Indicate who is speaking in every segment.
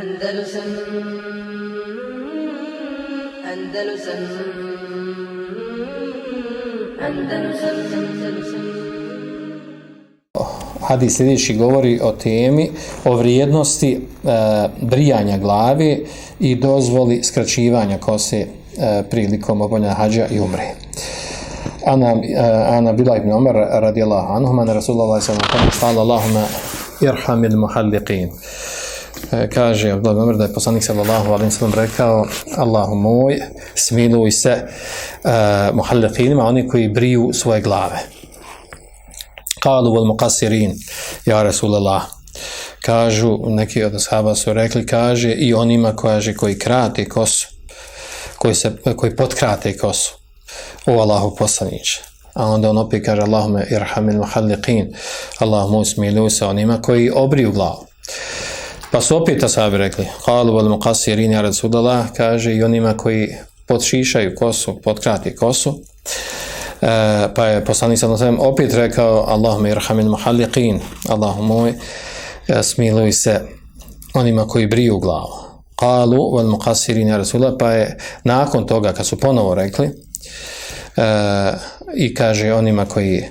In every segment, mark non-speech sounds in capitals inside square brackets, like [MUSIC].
Speaker 1: Andalusam Andalusam Andalusam Andalusam
Speaker 2: Hadis sljedeći govori o temi, o vrijednosti e, brijanja glave i dozvoli skraćivanja kose e, prilikom obavljanja hađa i umre. Ana, e, Ana bila ibn Umar radijallahu anhuma Rasulullah sallallahu alaihi wa sallam Allahumma irhamil muhalliqin. E, kaže Abdullah Umar da je poslanik sallallahu alaihi sallam rekao Allahu moj, smiluj se uh, muhalliqinima, oni koji briju svoje glave. Kalu wal muqassirin, ja Rasulallah. Kažu, neki od ashaba su rekli, kaže, i onima kaže, koji krate kosu, koji, se, koji potkrate kosu. O Allahu poslaniće. A onda on opet kaže, Allahume irhamil muhalliqin, Allah moj smiluj se onima koji obriju glavu. Pa su opet ashabi rekli, kalu wal muqassirin, ja Rasulallah, kaže, i onima koji podšišaju kosu, potkrati kosu, E, pa je poslanik alejhi opet rekao Allahumma irhamil muhalliqin Allahu moj ja smiluj se onima koji briju glavu qalu wal muqassirin ya rasulullah pa je nakon toga kad su ponovo rekli e, i kaže onima koji e,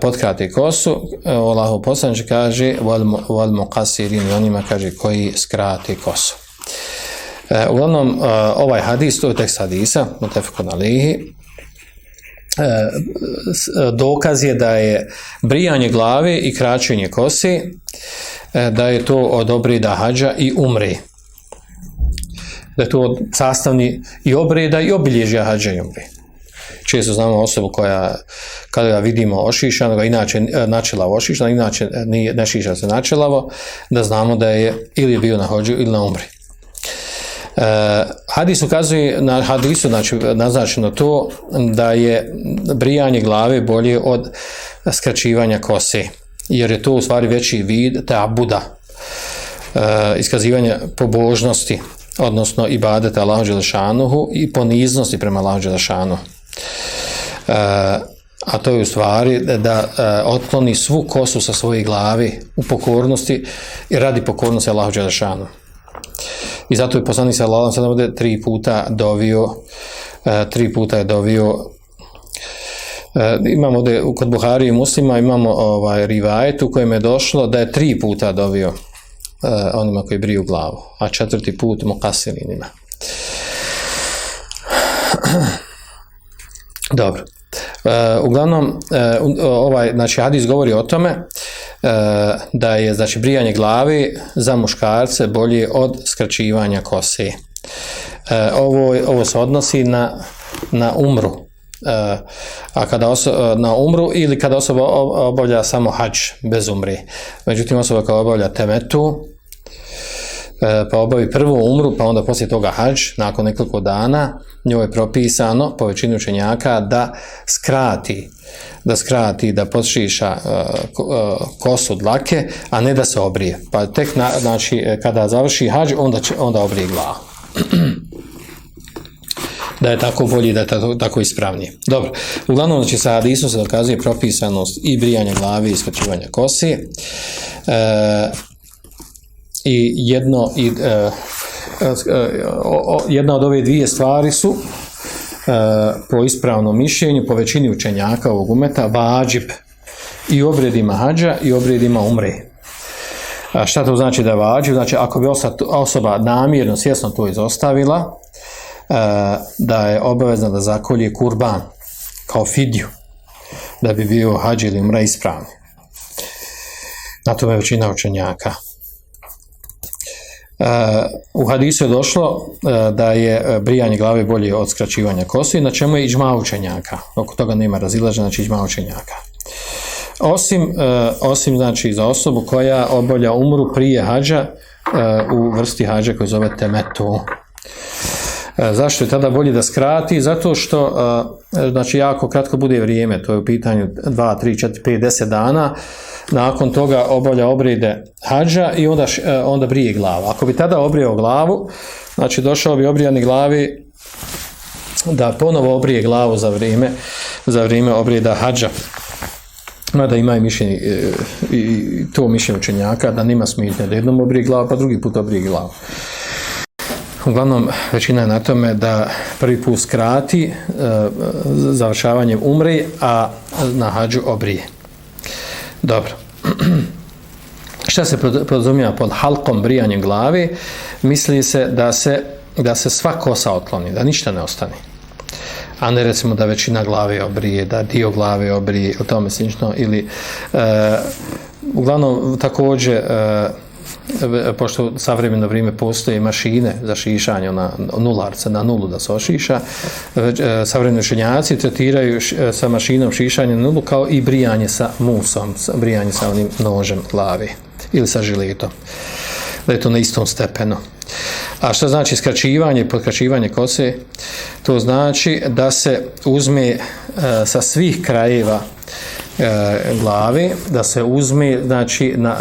Speaker 2: potkrati kosu. E, Allahu poslanik kaže wal, muqassirin onima kaže koji skrati kosu e, uglavnom ovaj hadis to je tekst hadisa mutafakun alihi dokaz je da je brijanje glave i kraćenje kose da je to od obreda hađa i umre. Da je to sastavni i obreda i obilježja hađa i umre često znamo osobu koja kada ga vidimo ošišano, inače načela ošišano, inače nije, ne šiša se načelavo, da znamo da je ili bio na hođu ili na umri. Uh, hadis ukazuje na hadisu znači naznačeno to da je brijanje glave bolje od skraćivanja kose jer je to u stvari veći vid tabuda uh, iskazivanja pobožnosti odnosno ibadeta Allahu dželešanuhu i poniznosti prema Allahu dželešanuhu uh, a to je u stvari da uh, otkloni svu kosu sa svoje glavi u pokornosti i radi pokornosti Allahu dželešanuhu I zato je poslanik sallallahu alejhi ve sellem tri puta dovio e, tri puta je dovio e, imamo ovdje kod Buhari i Muslima imamo ovaj rivajet u kojem je došlo da je tri puta dovio e, onima koji briju glavu, a četvrti put mukasirinima. Dobro. E, uglavnom, e, ovaj, znači, hadis govori o tome e, da je, znači, brijanje glavi za muškarce bolje od skraćivanja kose. E, ovo, ovo se odnosi na, na umru. E, a kada osoba, na umru ili kada osoba obavlja samo hađ bez umri. Međutim, osoba koja obavlja temetu, E, pa obavi prvo umru, pa onda poslije toga hađ, nakon nekoliko dana, njoj je propisano po većini učenjaka da skrati, da skrati, da podšiša uh, kosu dlake, a ne da se obrije. Pa tek, na, znači, kada završi hađ, onda, će, onda obrije glavu. [CLEARS THROAT] da je tako bolji, da je tako, tako ispravnije. Dobro, uglavnom, znači, sa Hadisom se dokazuje propisanost i brijanja glavi i skraćivanja kosi. E, i jedno i e, e, jedna od ove dvije stvari su e, po ispravnom mišljenju po većini učenjaka ovog umeta vađib i obredima hađa i obredima umre. A šta to znači da je vađib? Znači ako bi osoba namjerno, svjesno to izostavila, da je obavezna da zakolje kurban kao fidju, da bi bio hađi ili umre ispravni. Na tome većina učenjaka. Uh, u hadisu je došlo uh, da je brijanje glave bolje od skraćivanja kosi, na čemu je iđma učenjaka. Oko toga nema razilaža, znači iđma učenjaka. Osim, osim znači za osobu koja obolja umru prije hađa u vrsti hađa koji zove temetu. Zašto je tada bolje da skrati? Zato što znači jako kratko bude vrijeme, to je u pitanju 2, 3, 4, 5, 10 dana, nakon toga obavlja obride hađa i onda, e, onda brije glavu. Ako bi tada obrijao glavu, znači došao bi obrijani glavi da ponovo obrije glavu za vrijeme, za vrijeme obrijeda hađa. Mada ima i mišljenje, e, i to mišljenje učenjaka, da nima smitnje da jednom obrije glavu, pa drugi put obrije glavu. Uglavnom, većina je na tome da prvi put skrati e, završavanjem umri, a na hađu obrije. Dobro. Šta se podrazumijeva pod halkom brijanjem glavi? Misli se da se, da se sva kosa otloni, da ništa ne ostane. A ne recimo da većina glave obrije, da dio glave obrije, o tome slično, ili e, uglavnom također e, pošto savremeno vrijeme postoje mašine za šišanje na nularce, na nulu da se ošiša, e, savremeni šenjaci tretiraju e, sa mašinom šišanja na nulu kao i brijanje sa musom, brijanje sa onim nožem glavi ili sa žiletom. Da je to na istom stepenu. A što znači skraćivanje, podkraćivanje kose? To znači da se uzme e, sa svih krajeva e, glavi, da se uzme, znači na,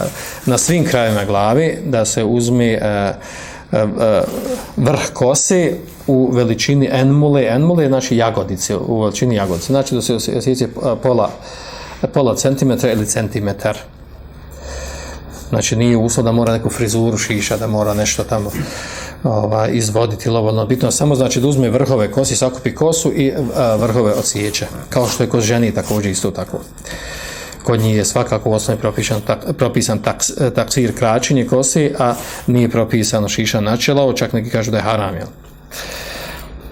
Speaker 2: na svim krajevima glavi, da se uzme e, e, e vrh kose u veličini enmule, enmule znači jagodice, u veličini jagodice. Znači da se osjeća pola, pola centimetra ili centimetar. Znači nije uslov da mora neku frizuru šiša, da mora nešto tamo ova, izvoditi lovodno. Bitno samo znači da uzme vrhove kosi, sakupi kosu i a, vrhove ocijeće. Kao što je kod ženi također isto tako. Kod njih je svakako u osnovi propisan, tak, propisan taks, taksir kraćenje kosi, a nije propisano šiša na čelo, čak neki kažu da je haram, jel?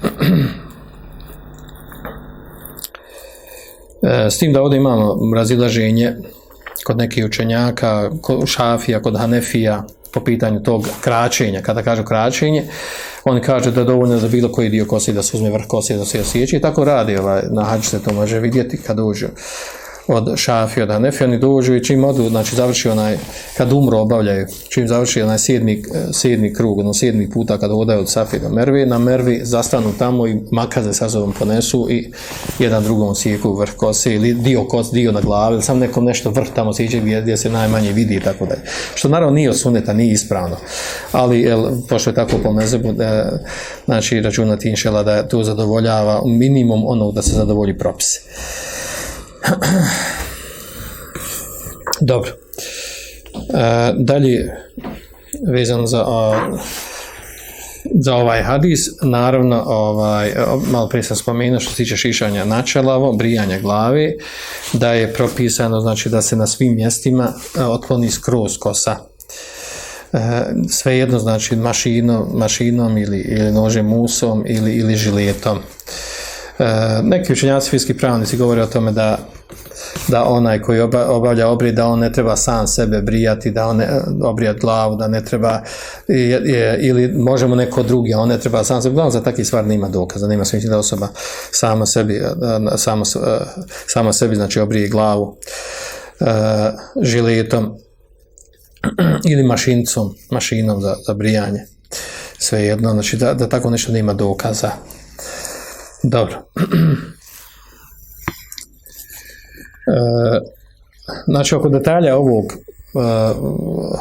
Speaker 2: [CLEARS THROAT] E, s tim da ovdje imamo razilaženje kod nekih učenjaka, kod šafija, kod hanefija, po pitanju tog kraćenja. Kada kažu kraćenje, oni kaže da je dovoljno za bilo koji dio kosi da se uzme vrh kosi da se osjeća i tako radi. Ovaj, na hađu se to može vidjeti kad uđu od šafi, od Hanefi, oni dođu i čim odu, znači završi onaj, kad umro obavljaju, čim završi onaj sedmi, sedmi krug, ono sedmi puta kad odaju od Safi do Mervi, na Mervi zastanu tamo i makaze sa sobom ponesu i jedan drugom sjeku vrh kose ili dio kos, dio na glavi, ili sam nekom nešto vrh tamo sjeće gdje, gdje se najmanje vidi i tako dalje. Što naravno nije od suneta, nije ispravno, ali jel, pošto je tako po mezebu, da, znači računati inšela da to zadovoljava minimum onog da se zadovolji propise. [CLEARS THROAT] Dobro. E, dalje, vezano za, o, za ovaj hadis, naravno, ovaj, malo prije sam spomenuo što se tiče šišanja načelavo, brijanja glavi, da je propisano, znači, da se na svim mjestima e, otkloni skroz kosa. E, sve jedno, znači, mašino, mašinom ili, ili nožem musom ili, ili žiletom. E, neki učenjaci fiziki pravnici govore o tome da da onaj koji obavlja obrijed, da on ne treba sam sebe brijati, da on ne obrijat glavu, da ne treba, ili možemo neko drugi, a on ne treba sam sebe, glavno za takvi stvar nima dokaza, nima smisli da osoba sama sebi, sama, sama sebi znači obrije glavu žiletom ili mašincom, mašinom za, za brijanje. Sve jedno, znači da, da tako nešto nima dokaza. Dobro. [CLEARS THROAT] E, znači, oko detalja ovog e,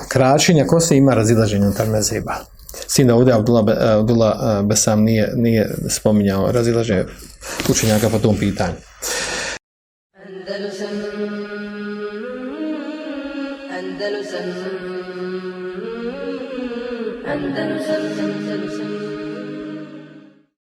Speaker 2: kraćenja, ko se ima razilaženje unutar mezheba? S Sina da ovdje Abdullah e, Besam nije, nije spominjao razilaženje učenjaka po tom pitanju. Andalusam, Andalusam, Andalusam.